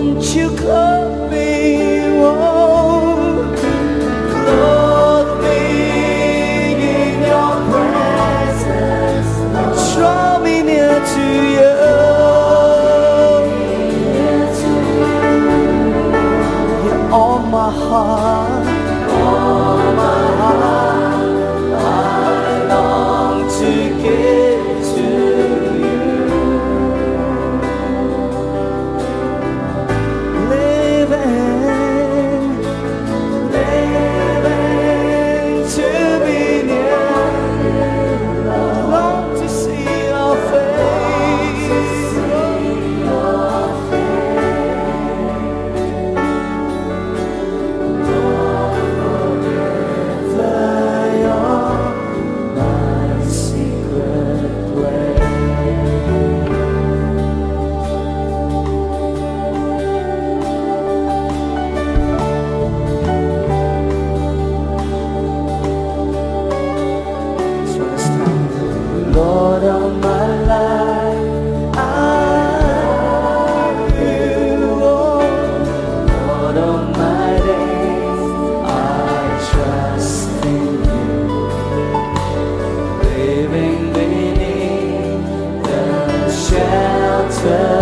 won't you clothe me, clothe me in your presence, draw me near to you. You're my heart. yourself.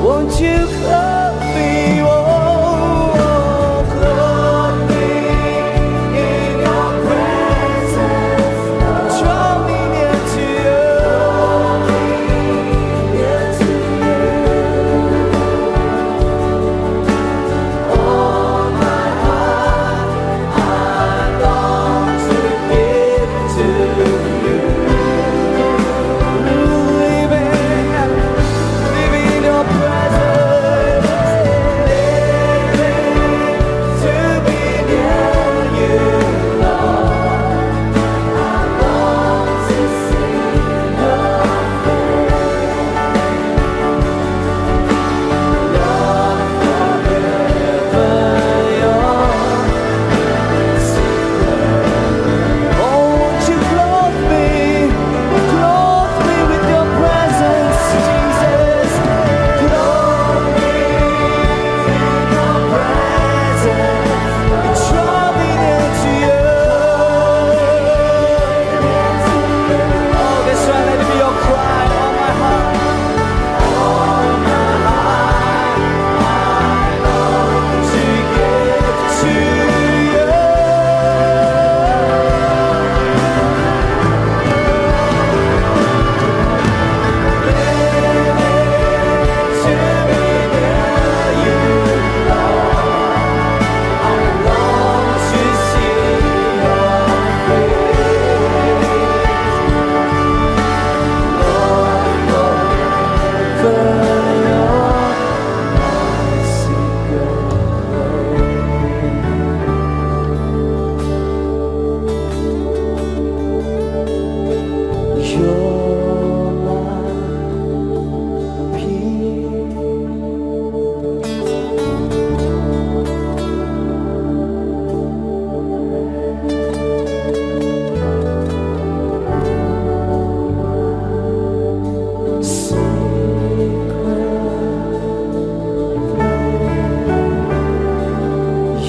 我却很。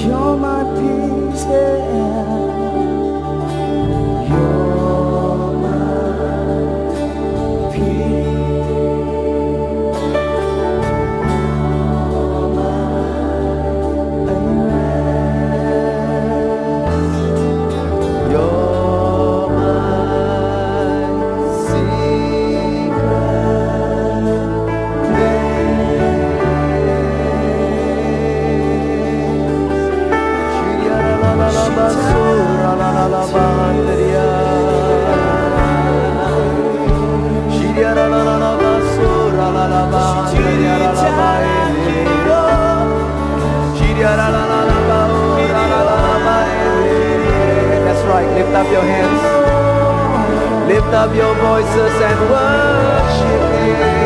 You're my peace, yeah. Up your hands. Lift up your voices and worship